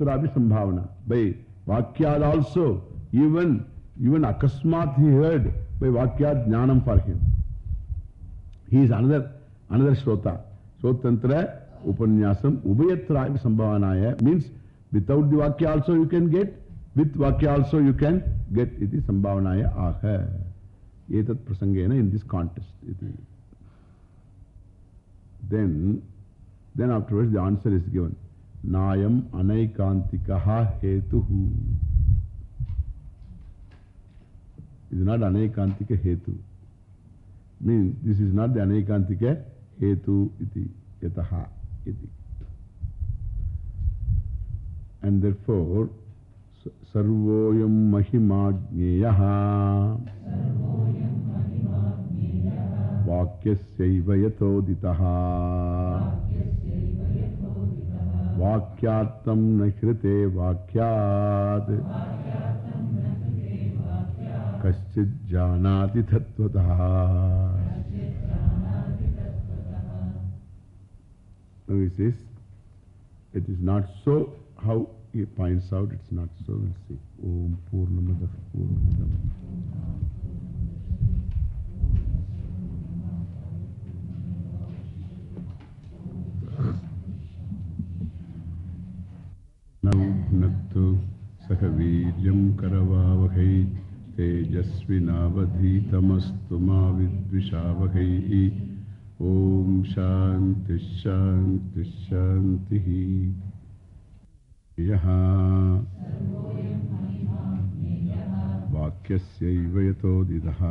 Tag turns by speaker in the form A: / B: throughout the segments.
A: Ubayatra Sambhavana. By Vakyad also, even, even Akasmat he heard by Vakyad Jnanam for him. He is another, another Shrota. Shrotantra Upanyasam Ubayatra Sambhavanaya means without the Vakya also you can get, with Vakya also you can get. Iti Sambhavanaya Aha. Etat Prasangena in this context. Iti. Then, then afterwards the answer is given. Iti yataha iti. And therefore, sarvoyam mahimagneyaha vakyasaiva yatoditaha Vakyartam nahrite vakyat Kaschid janati tattvataha Now he says, it is not so how he points out, it's not so. We'll see. Om Purnamada Purnamadah Purnamadam. नक्तु सह वीर्यं करवावहै, तेजस्विनावधीतमस्तु मा विद्विषावहैः। ॐ शान्तिः शान्तिः शान्तिः। यः वाक्यस्यैव यतोदितः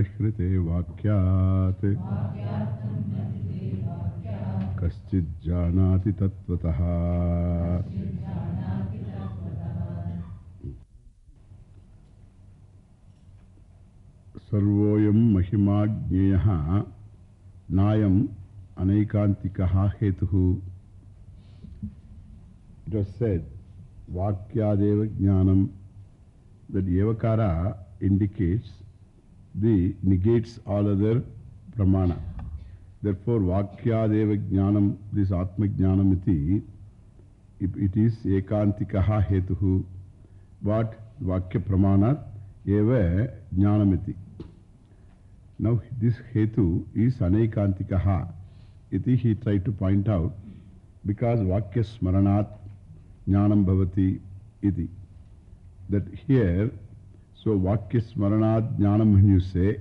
A: हृते वाक्यात्। हेतुः It was said, Vakyadeva Jnanam, that Evakara indicates the negates all other pramana. Therefore, Vakyadeva Jnanam, this Atma Jnanam iti, it is Ekantikaha Hetuhu. What? Vakya Pramana Eva Jnanamiti. Now, this Hetu is Anekantikaha. Iti he tried to point out because Vakya Smaranat Jnanam Bhavati iti. That here, so Vakya Smaranat Jnanam when you say,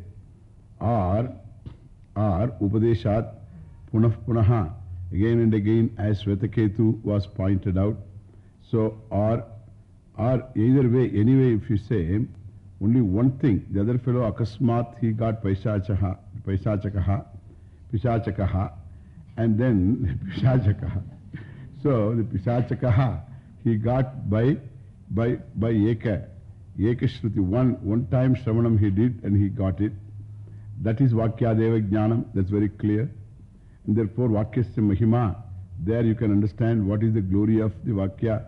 A: or, or Upadeshat Punah Punaha, again and again as Svetaketu was pointed out. So, or, or either way, anyway, if you say, only one thing, the other fellow Akasmat, he got Paisachakaha, Paisachakaha, Pishachakaha, and then Pishachakaha. So the Pishachakaha, he got by, by, by Eka, Eka Shruti, one, one time Shravanam he did and he got it. That is Vakyadeva Jnanam, that's very clear. And therefore Vakyasya Mahima, there you can understand what is the glory of the Vakya,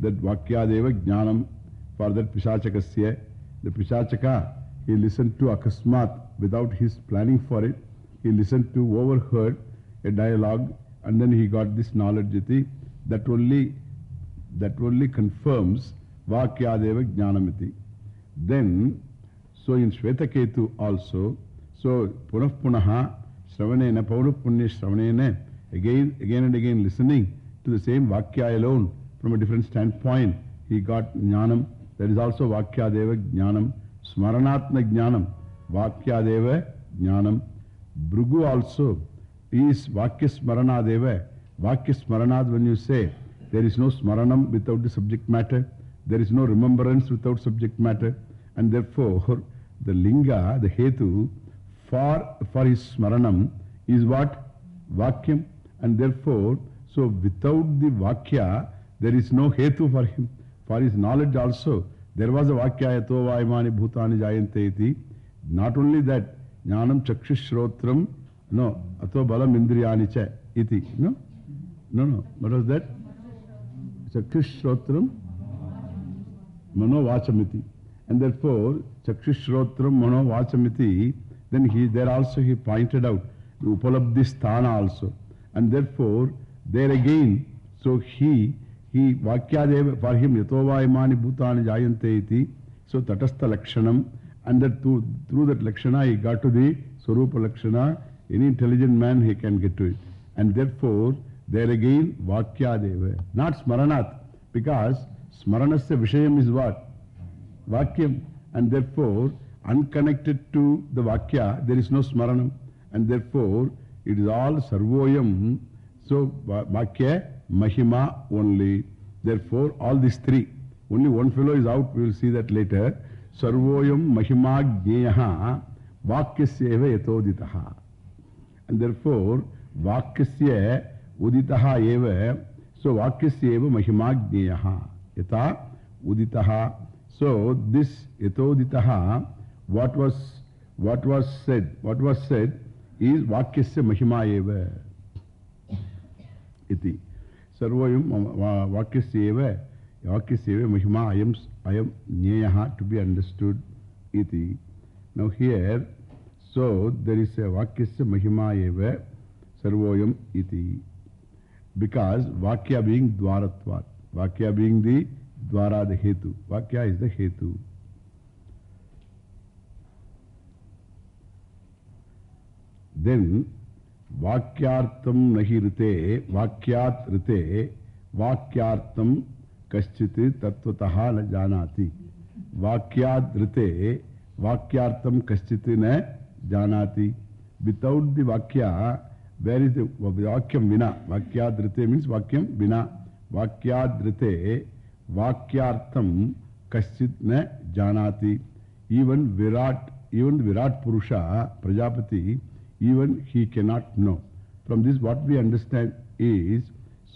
A: that Vakyadeva Jnanam, for that Pishachakasya, the Pishachaka, he listened to Akasmat without his planning for it. He listened to, overheard a dialogue, and then he got this knowledge. That only, that only confirms Vakyadeva Jnanamiti. Then, so in Shvetaketu also, so Punah Punaha, Shravanena, Pauna Punya Shravanena, again, again and again listening to the same Vakya alone from a different standpoint, he got Jnanam. That is also Vakyadeva Jnanam. Smaranatma Jnanam. Vakyadeva Jnanam. Bhrugu also is Vakya Smaranadeva. Vakya Smaranad, when you say, there is no Smaranam without the subject matter, there is no remembrance without subject matter, and therefore the Linga, the Hetu, for, for his Smaranam is what? Vakyam. And therefore, so without the Vakya, there is no Hetu for him. For his knowledge also, there was a Vakya yato vaimani bhutani jayante iti. Not only that, Jnanam chakshushrotram, no, ato balam indriyani cha iti. No? No, no. What was that? Chakshushrotram mano vachamiti. And therefore, chakshushrotram mano vachamiti, then he, there also he pointed out the upalabdhi sthana also. And therefore, there again, so he, he, Vakyadeva, for him, Yatovayamani Bhutani Jayante iti, so Tatastha Lakshanam, and that through, through that Lakshana he got to the Swarupa Lakshana, any intelligent man he can get to it. And therefore, there again, Vakyadeva, not Smaranat, because Smaranasya Vishayam is what? Vakyam. And therefore, unconnected to the Vakya, there is no Smaranam. And therefore, it is all Sarvoyam. So, Vakya, Mahima only. Therefore, all these three. Only one fellow is out, we will see that later. Sarvoyam Mahima Gneyaha Vakyasya Yatoditaha. And therefore, Vakyasya Uditaha eva. So, Vakyasya eva Mahima Gneyaha. Yata Uditaha. So, this Yatoditaha, what was, what was said, what was said is Vakyasya Mahima eva. Iti. Sarvoyam Vakyasya eva. Vakyasya Mahima ayam, ayam Nyayaha to be understood. Iti. Now here, so there is a Vakyasya Mahima eva. Sarvoyam iti. Because Vakya being Dwaratvat. Vakya being the Dwara, the Hetu. Vakya is the Hetu. Then, Vakyartam nahi rite, Vakyat rite, Vakyartam kaschiti tattvataha na janati. Vakyat rite, Vakyartam kaschiti na janati. Without the Vakya, where is the Vakyam vina? Vakyat rite means Vakyam vina. Vakyat rite, Vakyartam kaschit na janati. Even Virat, even Virat Purusha, Prajapati, even he cannot know. From this what we understand is,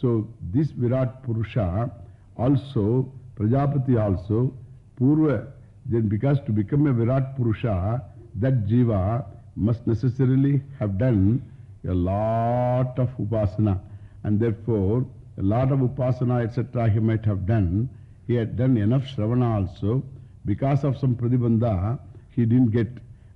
A: so this Virat Purusha also, Prajapati also, Purva, then because to become a Virat Purusha, that Jiva must necessarily have done a lot of Upasana. And therefore, a lot of Upasana, etc., he might have done. He had done enough Shravana also. Because of some Pradibandha, he didn't get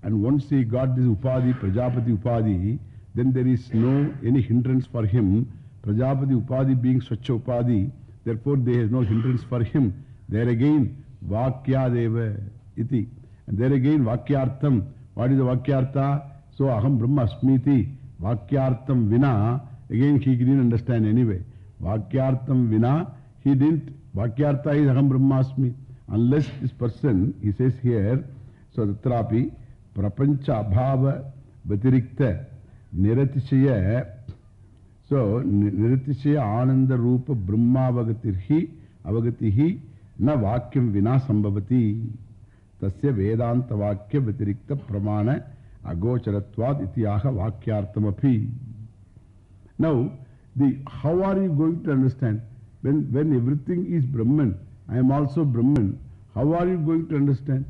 A: and once he got this Upadi, Prajapati Upadi, then there is no any hindrance for him. Prajapati Upadi being such a Upadi, therefore there is no hindrance for him. There again, Vakya Deva iti. And there again, Vakyartham. What is the Vakyartha? So, Aham Brahma Asmiti. Vakyartham Vina. Again, he didn't understand anyway. Vakyartham Vina, he didn't. Vakyartha is Aham Brahma Asmi. Unless this person, he says here, so Tatrapi, Vakyam Vina Sambhavati. Tasya Vedanta Vakya Vatirikta Pramana Agocharatvad Itiyaha Vakyartamapi. Now, the, how are you going to understand? When, when everything is Brahman, I am also Brahman, how are you going to understand?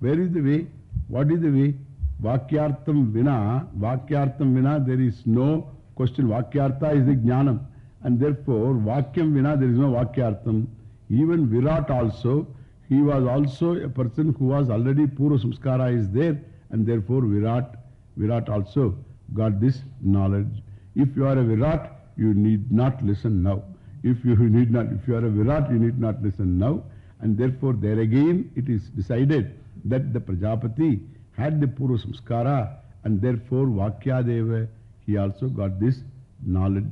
A: Where is the way? What is the way? Vakyartham vina, Vakyartham vina, there is no question. Vakyartha is the jnanam. And therefore, Vakyam vina, there is no Vakyartham. Even Virat also, he was also a person who was already Purva Samskara is there. And therefore, Virat, Virat also got this knowledge. If you are a Virat, you need not listen now. If you need not, if you are a Virat, you need not listen now. And therefore, there again, it is decided that the Prajapati had the Purva Samskara and therefore Vakyadeva, he also got this knowledge.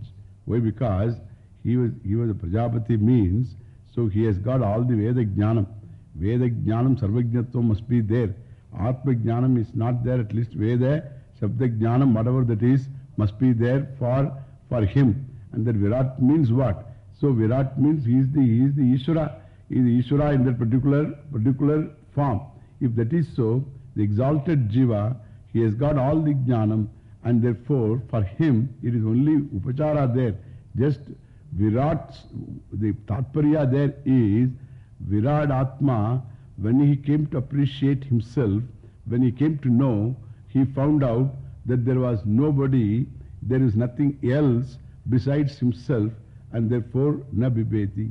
A: Why? Because he was, he was a Prajapati means, so he has got all the Veda Jnanam. Veda Jnanam, Sarvajnatvam must be there. Atma Jnanam is not there, at least Veda, Shabda Jnanam, whatever that is, must be there for, for him. And that Virat means what? So Virat means he is the, he is the Ishvara. He is the Ishvara in that particular, particular form. If that is so, the exalted Jiva, he has got all the Jnanam and therefore for him it is only Upachara there. Just Virat, the Tatparya there is Virat Atma, when he came to appreciate himself, when he came to know, he found out that there was nobody, there is nothing else besides himself and therefore na bibeti.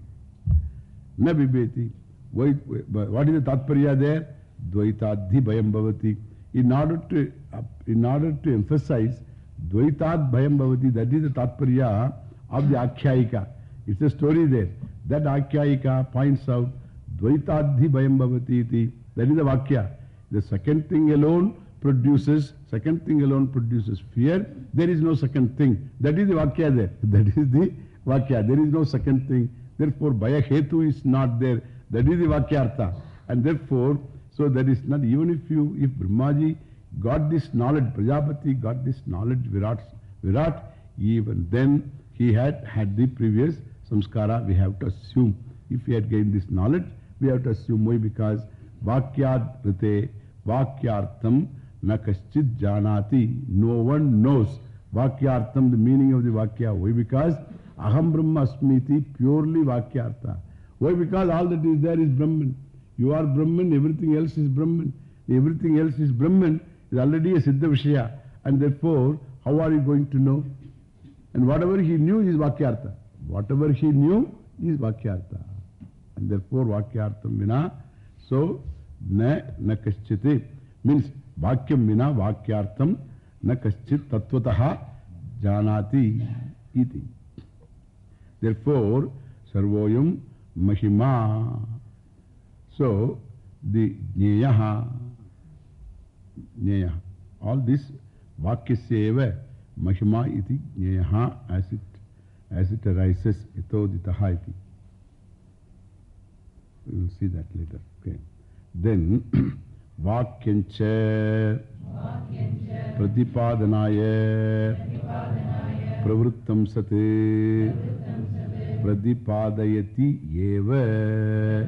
A: Na. What is the Tatparya there? Dvaitadhi Bhayam Bhavati. In order to, in order to emphasize Dvaitat Bhayam Bhavati, that is the Tatparya of the Akhyayika. It's a story there. That Akhyayika points out Dvaitadhi Bhayam Bhavati. That is the Vakya. The second thing alone produces, second thing alone produces fear. There is no second thing. That is the Vakya there. That is the Vakya. There is no second thing. Therefore, Bhaya Hetu is not there. That is the Vakyartha. And therefore, so that is not, even if you, if Brahmaji got this knowledge, Prajapati got this knowledge, Virat, Virat, even then he had had the previous samskara, we have to assume. If he had gained this knowledge, we have to assume why because Vakyad Rite, Vakyartham na kaschid janati, no one knows. Vakyartham, the meaning of the Vakya. Why? Because Aham Brahma Asmiti, purely Vakyartha. Why? Because all that is there is Brahman. You are Brahman, everything else is Brahman. Everything else is Brahman is already a Siddha Vishaya. And therefore, how are you going to know? And whatever he knew is Vakyartha. Whatever he knew is Vakyartha. And therefore, Vakyartham Vina. So, na, na kaschiti means Vakyam Vina, Vakyartham, na kaschit tattvataha janati iti. Therefore, Sarvoyam Mahima. So, the Jneyaha, Jneyaha, all this Vakyasya eva Mahima iti Jneyaha as it, as it arises, Itoditaha iti. We will see that later. Okay. Then, Vakyancha Pradipadanaya Pravrittam Sate Pradipadayati Eva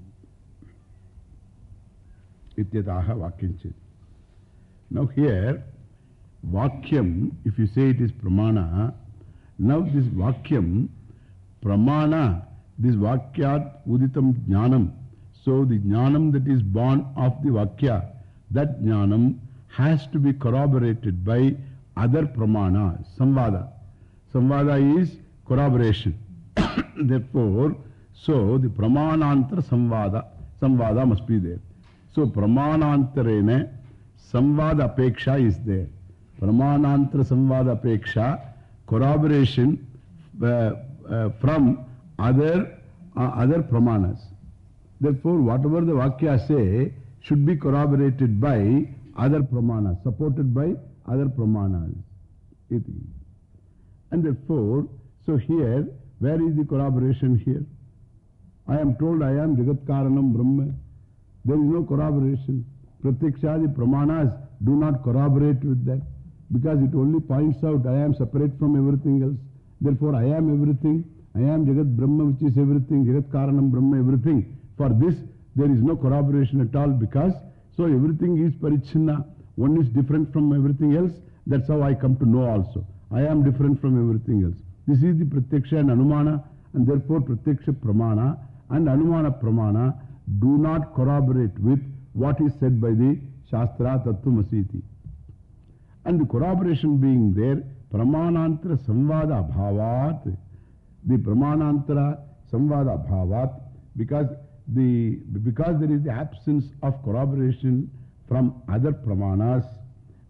A: Ityataha vakyanchit. Now here, Vakyam, if you say it is Pramana, now this Vakyam, Pramana, this Vakyat Uditam Jnanam. So the Jnanam that is born of the Vakya, that Jnanam has to be corroborated by other Pramana, Samvada. Samvada is corroboration. Therefore, so the Pramanantara Samvada, Samvada must be there. So Pramanantarene Samvada Apeksha is there. Pramanantara Samvada Apeksha, corroboration uh, uh, from other, uh, other Pramanas. Therefore, whatever the Vakya say should be corroborated by other Pramanas, supported by other Pramanas. And therefore, so here, where is the corroboration here? I am told I am Jagat Karanam Brahma. There is no corroboration. Pratyakshadi Pramanas do not corroborate with that because it only points out I am separate from everything else. Therefore, I am everything. I am Jagat Brahma, which is everything. Jagat Karanam Brahma, everything. For this, there is no corroboration at all because so everything is parichinna. One is different from everything else. That's how I come to know also. I am different from everything else. This is the Pratyaksha and Anumana, and therefore Pratyaksha Pramana and Anumana Pramana do not corroborate with what is said by the Shastra Tattvamasiti. And the corroboration being there, Pramanantara Samvada Bhavat, the Pramanantara Samvada Bhavat, because, the, because there is the absence of corroboration from other Pramanas,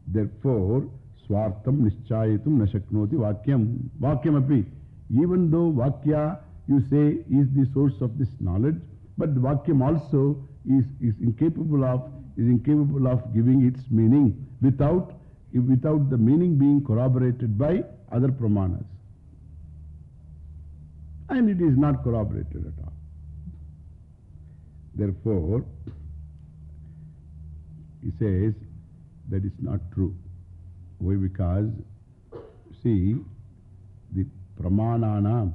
A: therefore, Swartam Nischayatum Nashaknoti Vakyam. Vakyam api. Even though Vakya, you say, is the source of this knowledge, but the Vakyam also is, is incapable of, is incapable of giving its meaning without, without the meaning being corroborated by other Pramanas. And it is not corroborated at all. Therefore, he says that is not true. Why? Because, see, the pramananam,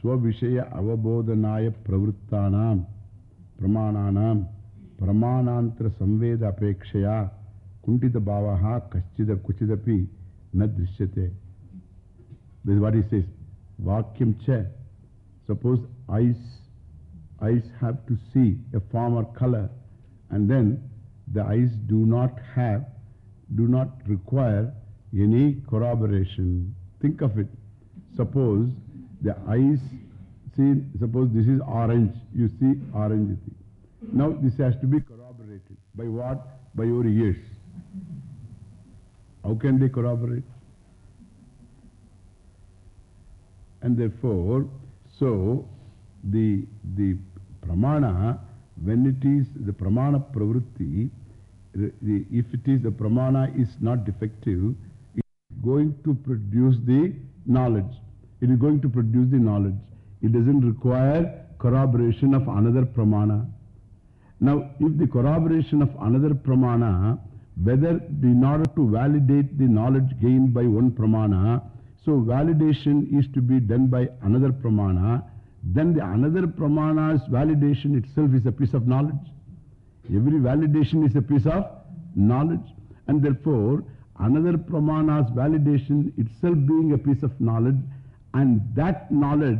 A: swavishaya avabodhanaya pravrittanam, pramananam, pramanantra samveda apekshaya, kuntita bhavaha kaschida kuchidapi na drishyate. This is what he says. Vakyam cha. Suppose eyes, eyes have to see a form or color and then the eyes do not have, do not require any corroboration. Think of it. Suppose the eyes see, suppose this is orange, you see orange. thing. Now this has to be corroborated. By what? By your ears. How can they corroborate? And therefore, so the, the pramana, when it is the pramana pravritti, the, if it is the pramana is not defective, it is going to produce the knowledge. It is going to produce the knowledge. It doesn't require corroboration of another pramana. Now, if the corroboration of another pramana, whether in order to validate the knowledge gained by one pramana, so validation is to be done by another pramana, then the another pramana's validation itself is a piece of knowledge. Every validation is a piece of knowledge. And therefore, another pramana's validation itself being a piece of knowledge, and that knowledge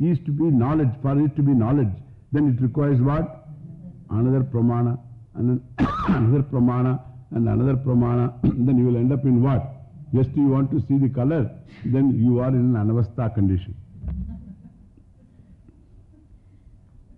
A: is to be knowledge, for it to be knowledge, then it requires what? Another pramana, and another pramana, and another pramana, then you will end up in what? Just you want to see the color, then you are in an anavastha condition.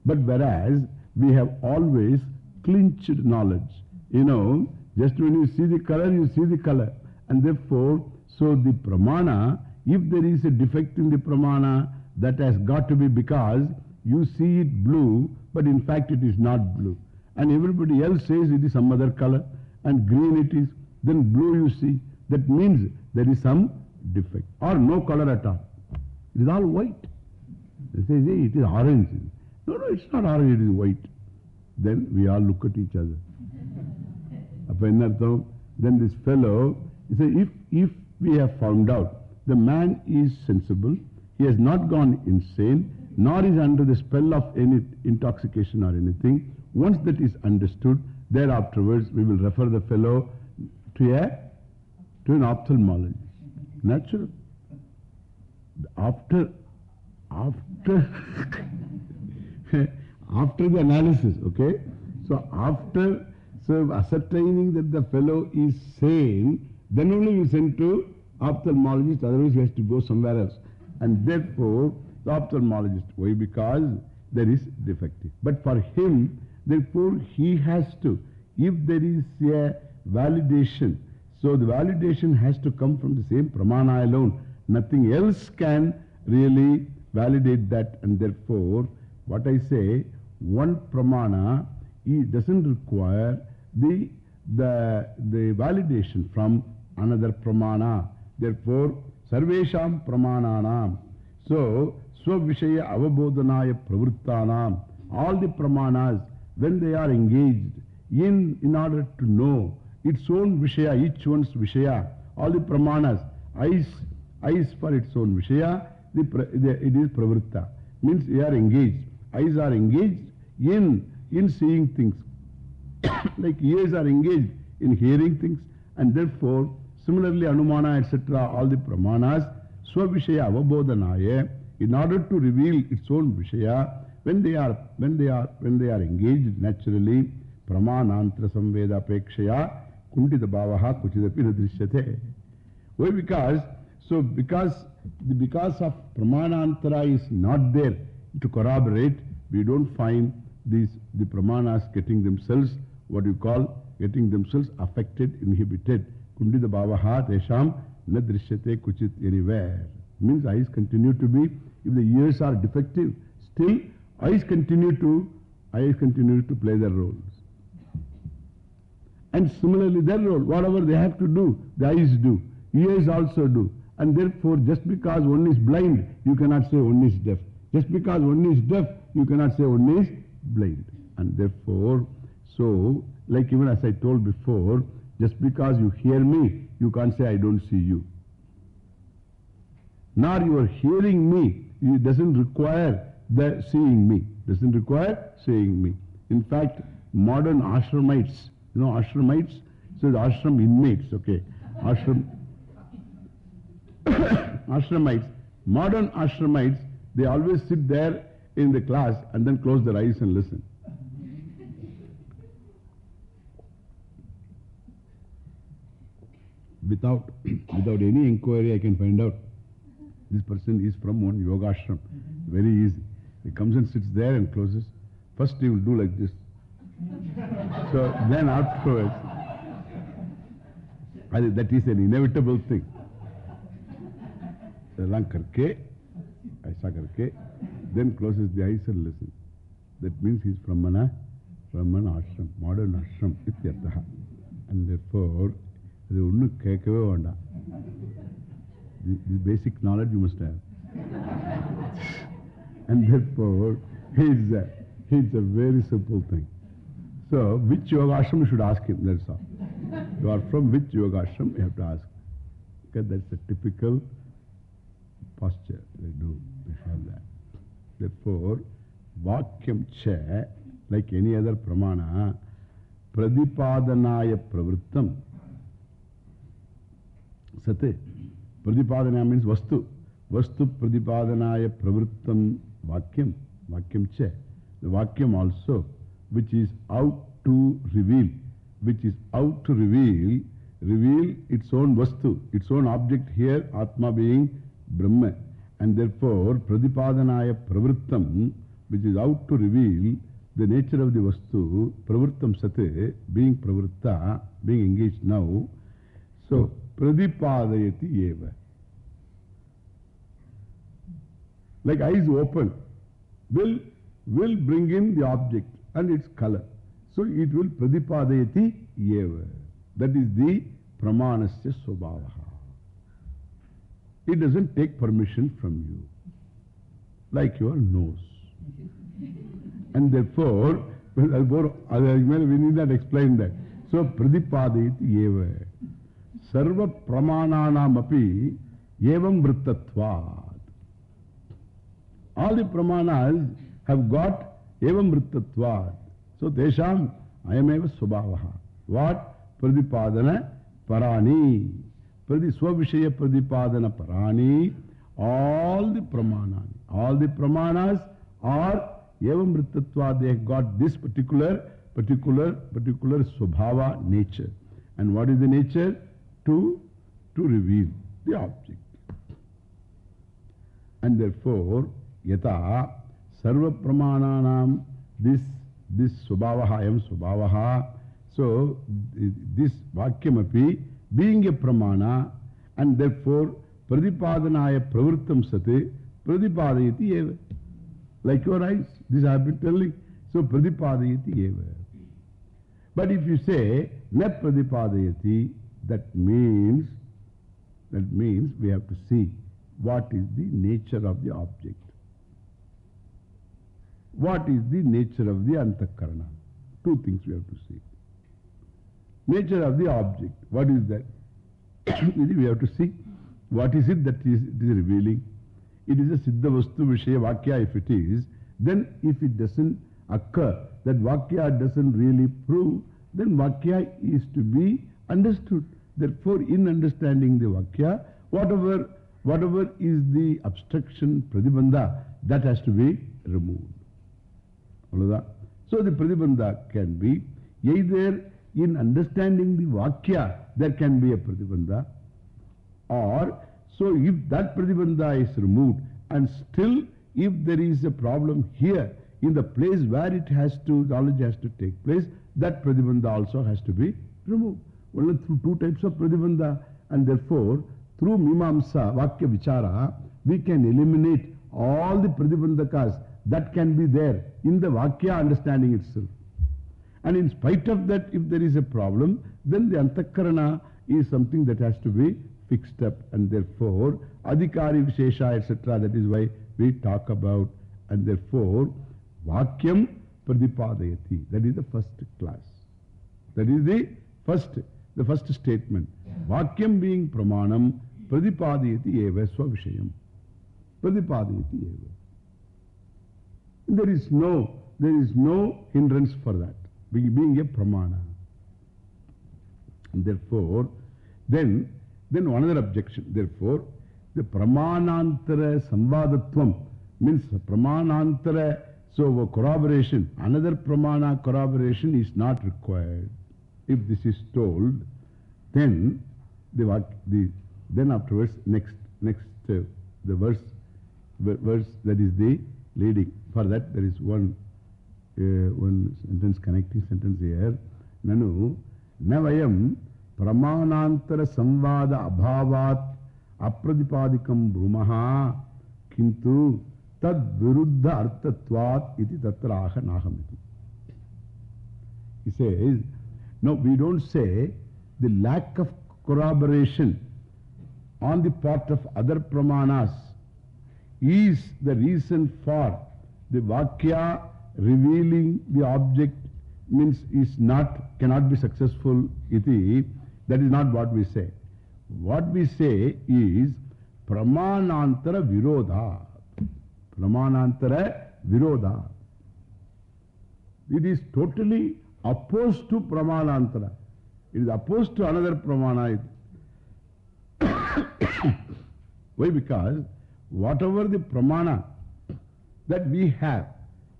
A: But whereas we have always clinched knowledge, you know, just when you see the color, you see the color. And therefore, so the pramana, if there is a defect in the pramana, that has got to be because you see it blue, but in fact it is not blue. And everybody else says it is some other color, and green it is, then blue you see. That means there is some defect, or no color at all. It is all white. They say, hey, it is orange. No, no, it's not orange, it is white. Then we all look at each other. then this fellow, he said, if, if we have found out the man is sensible, he has not gone insane, nor is under the spell of any intoxication or anything. Once that is understood, thereafterwards we will refer the fellow to, a, to an ophthalmologist. Natural. After, after, after the analysis, okay? So after so ascertaining that the fellow is sane, then only we send to ophthalmologist, otherwise he has to go somewhere else. And therefore, the ophthalmologist, why? Because there is defective. But for him, therefore, he has to, if there is a validation, so the validation has to come from the same pramana alone. Nothing else can really validate that. And therefore, what I say, one pramana doesn't require the, the, the validation from another pramana. Therefore, Sarvesham pramananam. So, Svavishaya avabodhanaya pravrittanam. All the pramanas, when they are engaged in, in order to know its own Vishaya, each one's Vishaya, all the pramanas, eyes, eyes for its own Vishaya, the, the, it is pravritta. Means they are engaged. Eyes are engaged in, in seeing things. like ears are engaged in hearing things and therefore Similarly, Anumana, etc., all the Pramanas, Swavishaya Avabodhanaya, in order to reveal its own Vishaya, when they are, when they are, when they are engaged naturally, Pramanantra Samveda Pekshaya, Kundita Bhavaha Kuchidapi Nadrishyate. Why? Because, so because, because of Pramanantara is not there to corroborate, we don't find these, the Pramanas getting themselves, what you call, getting themselves affected, inhibited. Kundita bhavaha tesham na drishyate kuchit anywhere. Means eyes continue to be, if the ears are defective, still eyes continue to, eyes continue to play their roles. And similarly their role, whatever they have to do, the eyes do, ears also do. And therefore, just because one is blind, you cannot say one is deaf. Just because one is deaf, you cannot say one is blind. And therefore, so, like even as I told before, just because you hear me, you can't say I don't see you. Nor you are hearing me, it doesn't require the seeing me. Doesn't require seeing me. In fact, modern ashramites, you know ashramites? So ashram inmates, okay. Ashram, ashramites, modern ashramites, they always sit there in the class and then close their eyes and listen. Without, without any inquiry, I can find out this person is from one yogashram. Very easy. He comes and sits there and closes. First he will do like this. so then afterwards, that is an inevitable thing. Then closes the eyes and listens. That means he is from an, from an ashram, modern ashram, ityartaha. And therefore, அது ஒன்றும் கேட்கவே வேண்டாம் This basic knowledge you must have. and therefore, it's a, it's a very simple thing. So, which yoga ashram you should ask him, that's all. You are from which yoga ashram, you have to ask. Because that's a typical posture they do, they have that. Therefore, vakyam cha, like any other pramana, pradipadanaya pravrittam, Sate. Pradipadana means Vastu. Vastu Pradipadanaya Pravrittam Vakyam. Vakyam Che. The Vakyam also, which is out to reveal, which is out to reveal, reveal its own Vastu, its own object here, Atma being Brahma. And therefore, Pradipadanaya Pravrittam, which is out to reveal the nature of the Vastu, Pravrittam Sate, being Pravritta, being engaged now. So, Pradipadayati eva. Like eyes open, will, will bring in the object and its color. So it will Pradipadayati eva. That is the Pramanasya Sobhavaha. It doesn't take permission from you. Like your nose. And therefore, we need not explain that. So, Pradipadayati eva. सर्व प्रमाणानामी एवं वृत्तत्वाद all the pramana have got एवं वृत्तत्वाद सो तेषाम अयमेव स्वभाव। वाट प्रतिपादन पराणी। प्रति स्विषय प्रतिपादन पराणी। All the pramana all the pramana are एवं वृत्तत्वाद got this particular particular particular स्वभाव nature and what is the nature to, to reveal the object. And therefore, yata sarva pramananam, this, this subhavaha, ayam subhavaha. So, this vakyamapi being a pramana and therefore pradipadanaya pravrittam sate pradipadayati eva. Like your eyes, this I have been telling. So, pradipadayati eva. But if you say, na pradipadayati, That means, that means we have to see what is the nature of the object. What is the nature of the antakarana? Two things we have to see. Nature of the object. What is that? we have to see what is it that is, it is revealing. It is a Siddha Vastu Vishaya Vakya if it is, then if it doesn't occur, that Vakya doesn't really prove, then Vakya is to be understood. Therefore, in understanding the Vakya, whatever, whatever is the obstruction, Pradibandha, that has to be removed. So the Pradibandha can be either in understanding the Vakya, there can be a Pradibandha, or so if that Pradibandha is removed, and still if there is a problem here, in the place where it has to, knowledge has to take place, that Pradibandha also has to be removed. Only through two types of pradibandha. And therefore, through Mimamsa, Vakya Vichara, we can eliminate all the pradibandhakas that can be there in the Vakya understanding itself. And in spite of that, if there is a problem, then the Antakarana is something that has to be fixed up. And therefore, Adhikari Vishesha, etc., that is why we talk about. And therefore, Vakyam Pradipadayati. That is the first class. That is the first the first statement. Vakyam being pramanam, pradipadayati eva swavishayam. Pradipadayati eva. There is no, there is no hindrance for that, being a pramana. Therefore, then, then another objection. Therefore, the Pramanantara Samvadatvam means Pramanantara, so corroboration, another Pramana corroboration is not required. If this is told, then the, the then afterwards, next, next, uh, the verse, verse that is the leading. For that, there is one, uh, one sentence, connecting sentence here. Nanu, navayam pramanantara samvada abhavat apradipadikam brumaha kintu tad viruddha artatvat iti tatra aha nahamiti. He says, no, we don't say the lack of corroboration on the part of other pramanas is the reason for the Vakya revealing the object means is not, cannot be successful iti. That is not what we say. What we say is Pramanantara Virodha. Pramanantara Virodha. It is totally opposed to Pramanantara. It is opposed to another Pramana. Why? Because whatever the pramana that we have,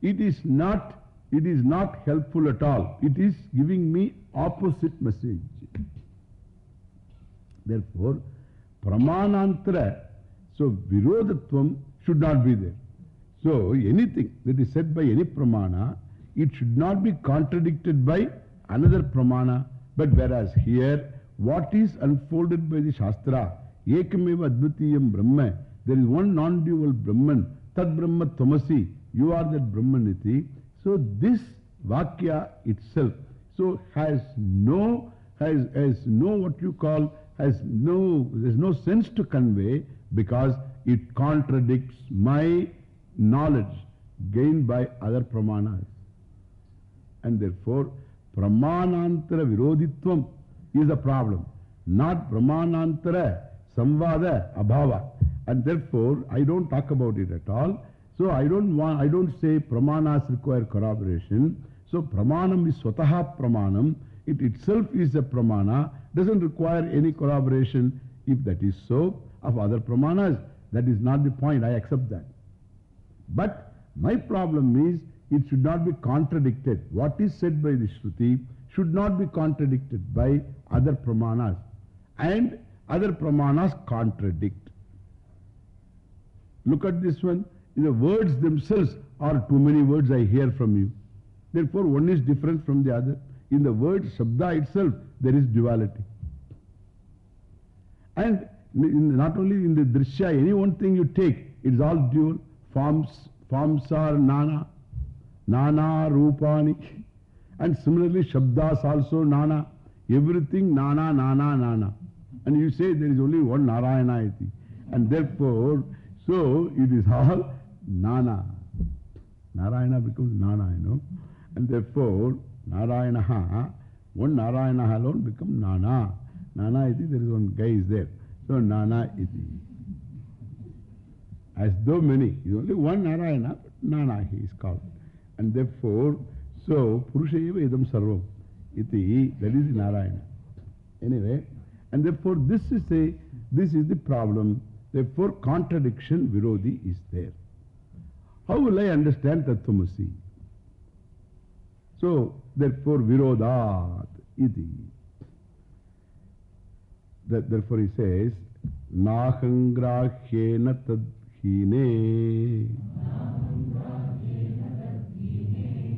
A: it is not, it is not helpful at all. It is giving me opposite message. Therefore, pramanantara, so virodatvam should not be there. So anything that is said by any pramana, it should not be contradicted by another pramana. But whereas here, what is unfolded by the Shastra, Ekameva Advitiyam Brahma, there is one non-dual Brahman, Tad Brahma Tamasi, you are that Brahmaniti. So this Vakya itself, so has no, has, has no what you call, has no, there's no sense to convey because it contradicts my knowledge gained by other pramanas. And therefore, pramanantara viroditvam is a problem, not pramanantara samvada abhava. And therefore, I don't talk about it at all. So I don't want, I don't say pramanas require corroboration. So pramanam is swataha pramanam. It itself is a pramana, doesn't require any corroboration. If that is so, of other pramanas, that is not the point. I accept that. But my problem is, it should not be contradicted. What is said by the Shruti should not be contradicted by other pramanas. And other pramanas contradict. Look at this one. In the words themselves are too many words I hear from you. Therefore, one is different from the other. In the word Shabda itself, there is duality. And not only in the Drishya, any one thing you take, it is all dual. Forms, forms are Nana, Nana Rupani. And similarly, Shabdas also Nana. Everything Nana, Nana, Nana. And you say there is only one Narayana iti. And therefore, so it is all Nana. Narayana becomes Nana, you know. And therefore, Narayana, one Narayana alone becomes Nana. Nana iti, there is one guy is there. So Nana iti. As though many, is only one Narayana, but Nana he is called. And therefore, so Purushayeva idam sarvam iti, that is Narayana. Anyway, and therefore this is a, this is the problem. Therefore contradiction, Virodhi is there. How will I understand Tattvamasi? So, therefore Virodhat iti. That, therefore he says, Nahangrahyena tadhine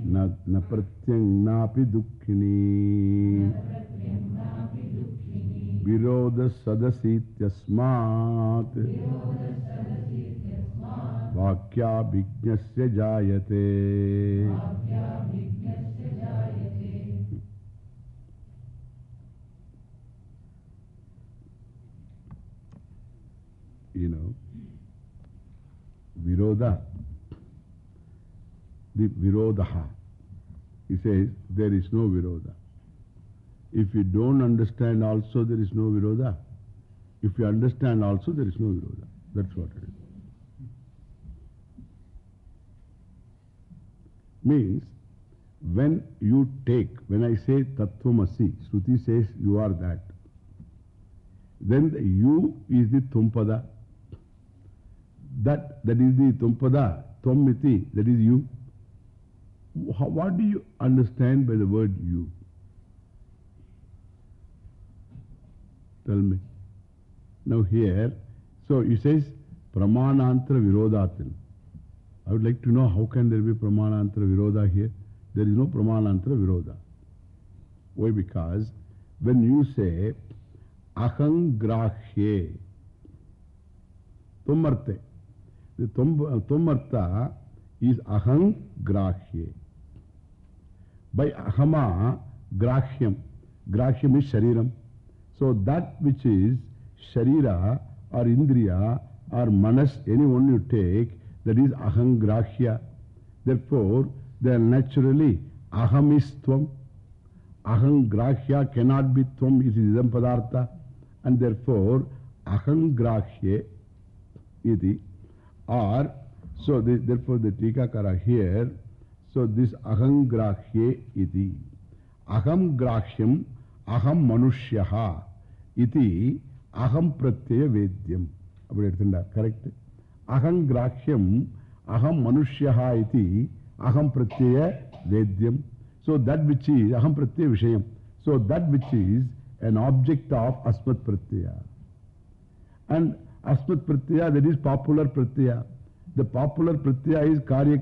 A: न प्रत्यंग दुःखिनी विरोधसदसीत्यस्मात्। वाक्याभिज्ञस्य जायते। You know, Virodha, the he says there is no viroda if you don't understand also there is no viroda if you understand also there is no viroda that's what it is. Means when you take when I say tattvamasi Shruti says you are that then the you is the tumpada that, that is the Tumpada, Twamiti, that is you. How, what do you understand by the word you? Tell me. Now here, so it says Pramanantara Virodhatil. I would like to know how can there be Pramanantara Virodha here? There is no Pramanantara Virodha. Why? Because when you say Ahangrahye, Tumarte, the Tumarta is Ahangrahye. By Ahama, Grahyam. Grahyam is Shariram. So that which is Sharira or Indriya or Manas, any one you take, that is Ahangrahya. Therefore, they are naturally Aham is Tvam. Ahangrahya cannot be Tvam, it is Idam Padartha. And therefore, Ahangrahye iti. Or, so the, therefore the Tikakara here, so this Ahangrahye iti. Aham Grahyam, Aham Manushyaha iti Aham Pratyaya Vedyam. அப்படி எடுத்துட்டார் correct அகம் கிராஹ்யம் அகம் மனுஷ்யா இது அகம் பிரத்யய வேத்யம் so that which is அகம் பிரத்யய விஷயம் so that which is an object of asmat pratyaya and asmat pratyaya that is popular pratyaya The popular pratyaya is karya